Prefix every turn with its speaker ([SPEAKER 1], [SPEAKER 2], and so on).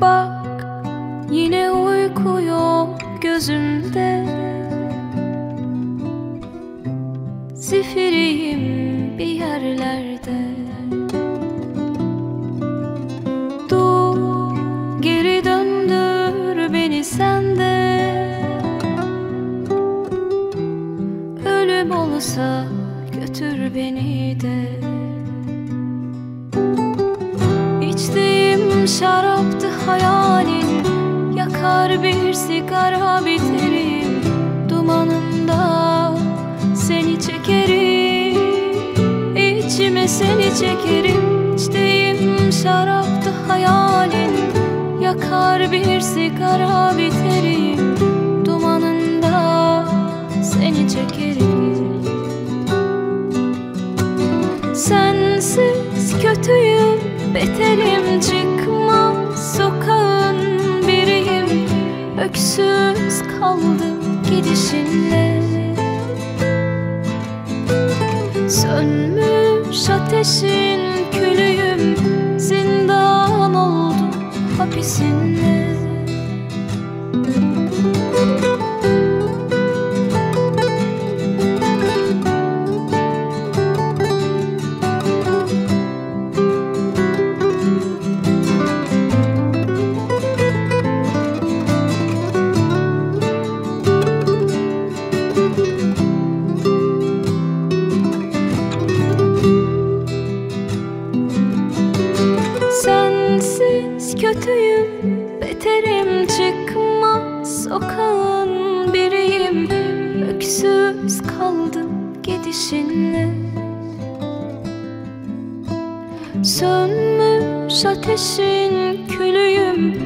[SPEAKER 1] Bak yine uyku yok gözümde. Zifiriyim bir yerlerde. Dur geri döndür beni sende Ölüm olsa götür beni de Şaraptı hayalin Yakar bir sigara biterim. Dumanında seni çekerim İçime seni çekerim. İçtiğim şaraptı hayalin Yakar bir sigara biterim Öksüz kaldım gidişinle. Sönmüş ateşin külüyüm Zindan oldum hapisinle kötüyüm, beterim çıkmaz sokağın biriyim. Öksüz kaldım gidişinle. Sönmüş ateşin külüyüm